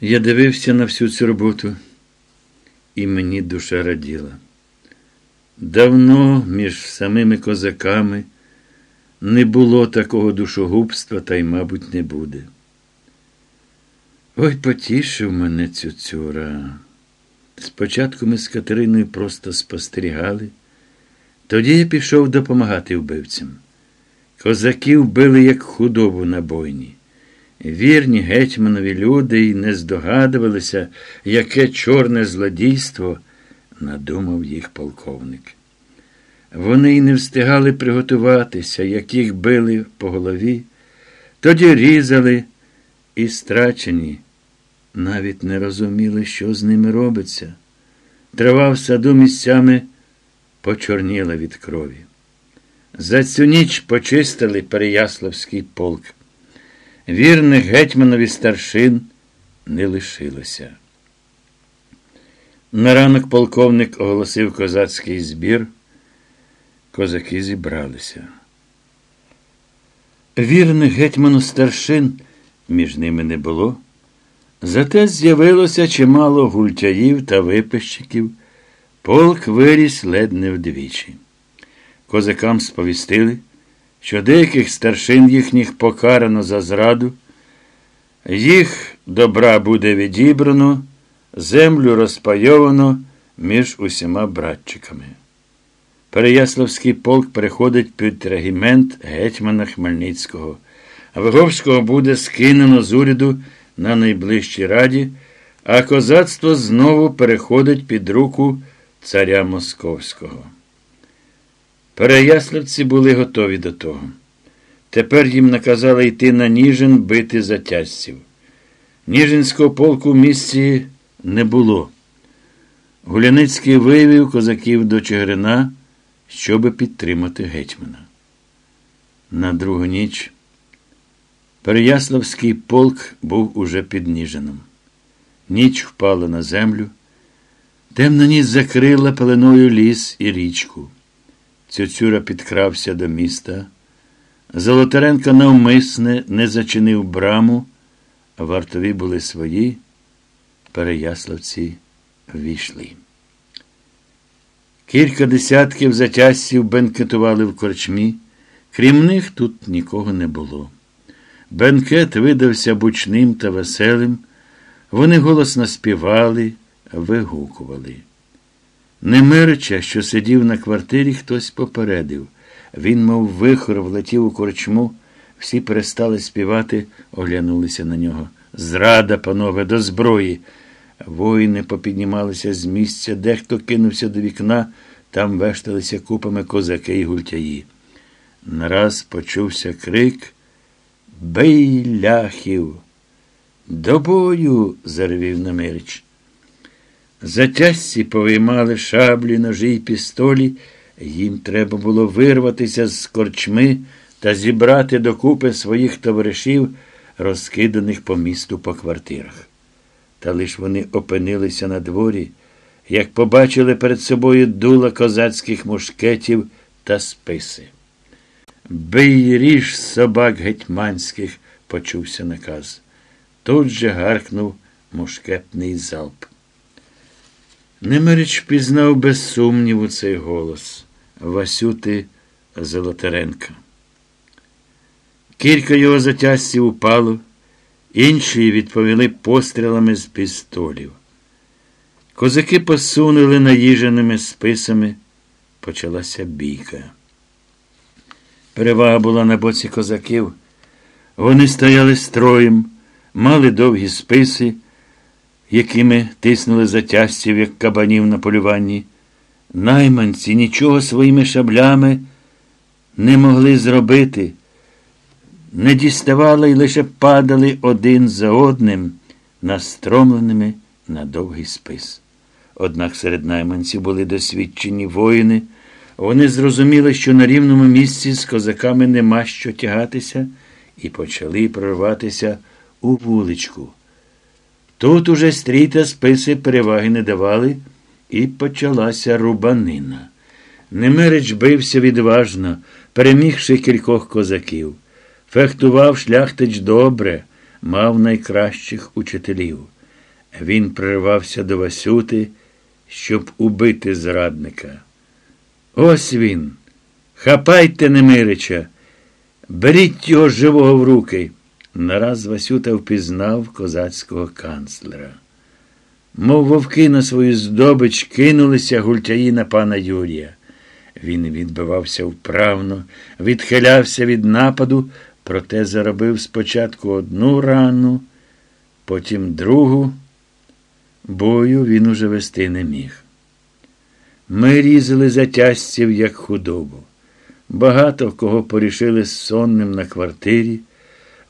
Я дивився на всю цю роботу, і мені душа раділа. Давно між самими козаками не було такого душогубства, та й, мабуть, не буде. Ой, потішив мене цюцюра. Спочатку ми з Катериною просто спостерігали, тоді я пішов допомагати вбивцям. Козаків били, як худобу на бойні. Вірні гетьманові люди й не здогадувалися, яке чорне злодійство надумав їх полковник. Вони й не встигали приготуватися, як їх били по голові, тоді різали і страчені, навіть не розуміли, що з ними робиться. Трава в саду місцями почорніла від крові. За цю ніч почистили Переяславський полк. Вірних гетьманові старшин не лишилося. На ранок полковник оголосив козацький збір. Козаки зібралися. Вірних гетьману старшин між ними не було. Зате з'явилося чимало гультяїв та випищиків. Полк виріс ледь не вдвічі. Козакам сповістили, що деяких старшин їхніх покарано за зраду, їх добра буде відібрано, землю розпайовано між усіма братчиками. Переяславський полк переходить під регімент гетьмана Хмельницького, а Виговського буде скинено з уряду на найближчій раді, а козацтво знову переходить під руку царя Московського. Переяславці були готові до того. Тепер їм наказали йти на Ніжин бити затязців. Ніжинського полку в місті не було. Гуляницький виявив козаків до Чигирина, щоби підтримати гетьмана. На другу ніч Переяславський полк був уже під Ніжином. Ніч впала на землю. Темна ніч закрила пеленою ліс і річку. Цюцюра підкрався до міста. Золотаренко навмисне не зачинив браму, а вартові були свої, переяславці ввійшли. Кілька десятків затязців бенкетували в корчмі, крім них тут нікого не було. Бенкет видався бучним та веселим, вони голосно співали, вигукували. Немирича, що сидів на квартирі, хтось попередив. Він, мов вихор, влетів у корчму, всі перестали співати, оглянулися на нього. Зрада, панове, до зброї. Воїни попіднімалися з місця, дехто кинувся до вікна, там вешталися купами козаки й гультяї. Нараз почувся крик Бий ляхів! До бою! заревів Намирич. Затязці повиймали шаблі, ножі й пістолі. Їм треба було вирватися з корчми та зібрати докупи своїх товаришів, розкиданих по місту по квартирах. Та лиш вони опинилися на дворі, як побачили перед собою дула козацьких мушкетів та списи. Бий ріж собак гетьманських, почувся наказ. Тут же гаркнув мушкетний залп. Немирич пізнав без сумніву цей голос Васюти Золотаренка. Кілька його затязців упало, інші відповіли пострілами з пістолів. Козаки посунули наїженими списами. Почалася бійка. Перевага була на боці козаків. Вони стояли строєм, мали довгі списи якими тиснули затяжців, як кабанів на полюванні. Найманці нічого своїми шаблями не могли зробити, не діставали і лише падали один за одним, настромленими на довгий спис. Однак серед найманців були досвідчені воїни. Вони зрозуміли, що на рівному місці з козаками нема що тягатися, і почали прорватися у вуличку. Тут уже стрій та списи переваги не давали, і почалася рубанина. Немирич бився відважно, перемігши кількох козаків. Фехтував шляхтич добре, мав найкращих учителів. Він приривався до Васюти, щоб убити зрадника. Ось він. Хапайте Немирича, беріть його живого в руки. Нараз Васюта впізнав козацького канцлера. Мов вовки на свою здобич кинулися гультяї на пана Юрія. Він відбивався вправно, відхилявся від нападу, проте заробив спочатку одну рану, потім другу. Бою він уже вести не міг. Ми різали затязців, як худобу. Багато кого порішили сонним на квартирі,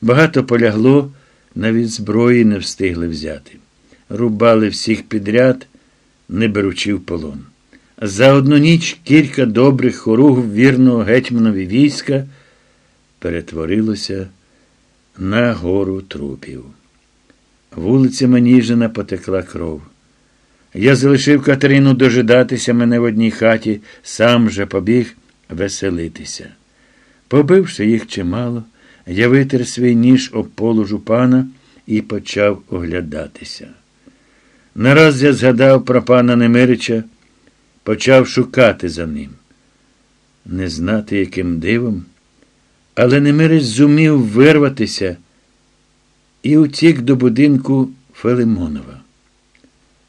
багато полягло, навіть зброї не встигли взяти. Рубали всіх підряд, не беручи в полон. За одну ніч кілька добрих хоруг вірного гетьманові війська перетворилося на гору трупів. Вулицями Ніжина потекла кров. Я залишив Катерину дожидатися мене в одній хаті, сам же побіг веселитися. Побивши їх чимало, я витер свій ніж об полу пана і почав оглядатися. Нараз я згадав про пана Немирича, почав шукати за ним. Не знати, яким дивом, але Немирич зумів вирватися і утік до будинку Филимонова.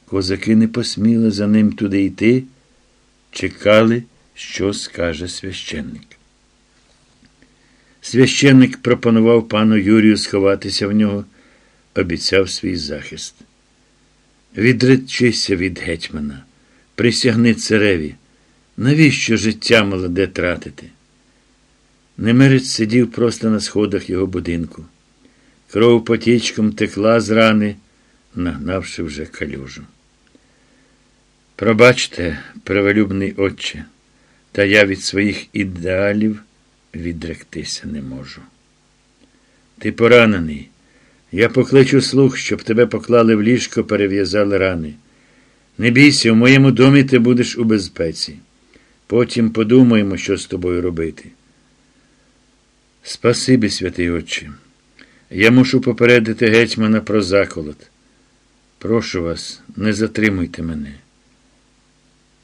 Козаки не посміли за ним туди йти, чекали, що скаже священник. Священник пропонував пану Юрію сховатися в нього, обіцяв свій захист. Відречися від гетьмана, присягни цареві. Навіщо життя молоде тратити? Немирець сидів просто на сходах його будинку. Кров потічком текла з рани, нагнавши вже калюжу. Пробачте, праволюбний отче, та я від своїх ідеалів відректися не можу. Ти поранений. Я покличу слух, щоб тебе поклали в ліжко, перев'язали рани. Не бійся, в моєму домі ти будеш у безпеці. Потім подумаємо, що з тобою робити. Спасибі, святий отче. Я мушу попередити гетьмана про заколот. Прошу вас, не затримуйте мене.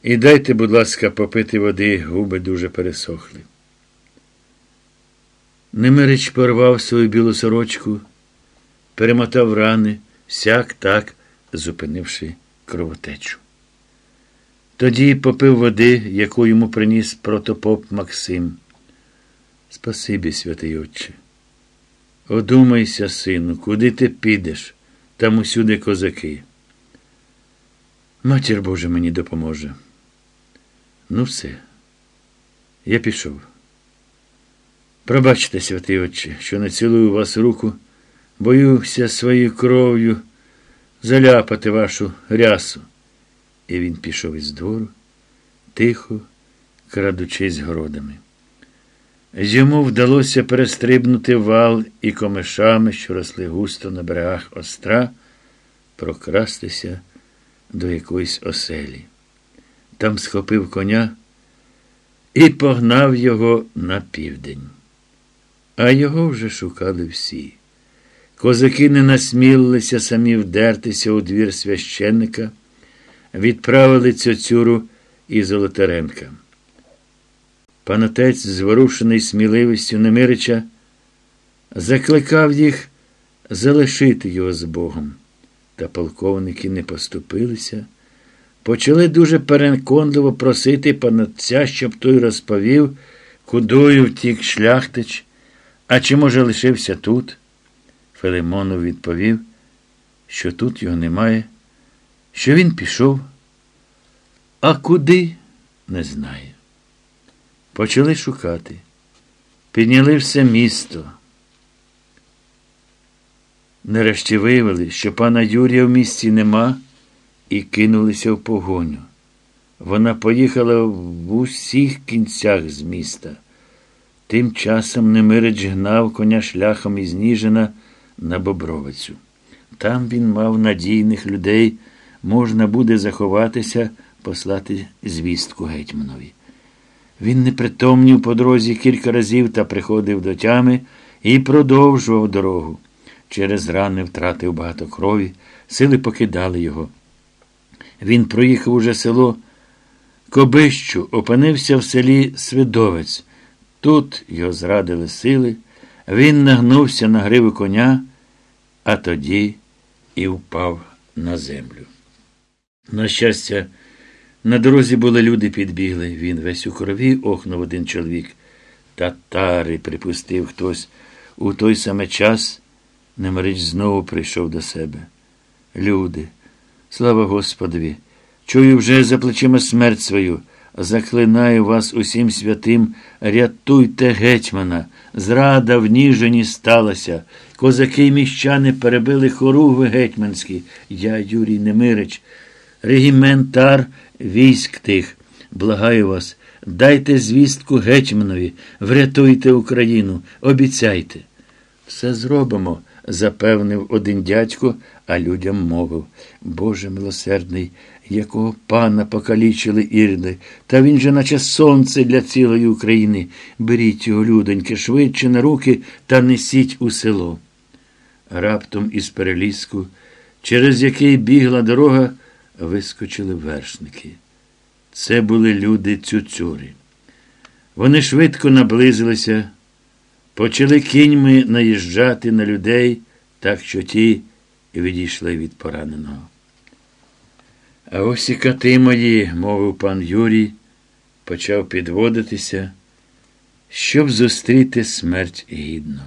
І дайте, будь ласка, попити води, губи дуже пересохли. Немирич порвав свою білу сорочку, перемотав рани, сяк так, зупинивши кровотечу. Тоді попив води, яку йому приніс протопоп Максим. Спасибі, святий отче. Одумайся, сину, куди ти підеш? Там усюди козаки. Матір Божа мені допоможе. Ну, все, я пішов. Пробачте, святий отче, що не цілую вас руку, боюся своєю кров'ю заляпати вашу рясу. І він пішов із двору, тихо, крадучись городами. Йому вдалося перестрибнути вал і комишами, що росли густо на берегах остра, прокрастися до якоїсь оселі. Там схопив коня і погнав його на південь. А його вже шукали всі. Козаки не насмілилися самі вдертися у двір священника, відправили цьоцюру і Золотаренка. Панотець, зворушений сміливістю Немирича, закликав їх залишити його з Богом. Та полковники не поступилися, почали дуже переконливо просити панотця, щоб той розповів, кудою втік шляхтич, а чи, може, лишився тут. Филимонов відповів, що тут його немає, що він пішов, а куди не знає. Почали шукати. Підняли все місто. Нарешті виявили, що пана Юрія в місті нема, і кинулися в погоню. Вона поїхала в усіх кінцях з міста. Тим часом Немирич гнав коня шляхом із Ніжина на Бобровицю. Там він мав надійних людей, можна буде заховатися, послати звістку гетьманові. Він не притомнів по дорозі кілька разів та приходив до тями і продовжував дорогу. через рани втратив багато крові, сили покидали його. Він проїхав уже село Кобищу, опинився в селі Свидовець. Тут його зрадили сили, він нагнувся на гриву коня, а тоді і впав на землю. На щастя, на дорозі були люди підбігли. Він весь у крові охнув один чоловік. Татари, припустив хтось. У той саме час Немарич знову прийшов до себе. Люди, слава Господові, чую вже за плечима смерть свою. Заклинаю вас усім святим, рятуйте гетьмана. Зрада в Ніжині сталася. Козаки й міщани перебили хоругви гетьманські. Я, Юрій Немирич, регіментар військ тих. Благаю вас, дайте звістку гетьманові, врятуйте Україну, обіцяйте. Все зробимо, запевнив один дядько, а людям мовив. Боже милосердний, якого пана покалічили ірди, та він же, наче сонце для цілої України. Беріть його, людоньки, швидше на руки та несіть у село. Раптом із переліску, через який бігла дорога, вискочили вершники. Це були люди цюцюри. Вони швидко наблизилися, почали кіньми наїжджати на людей, так що ті відійшли від пораненого. А ось і кати мої, мовив пан Юрій, почав підводитися, щоб зустріти смерть гідно.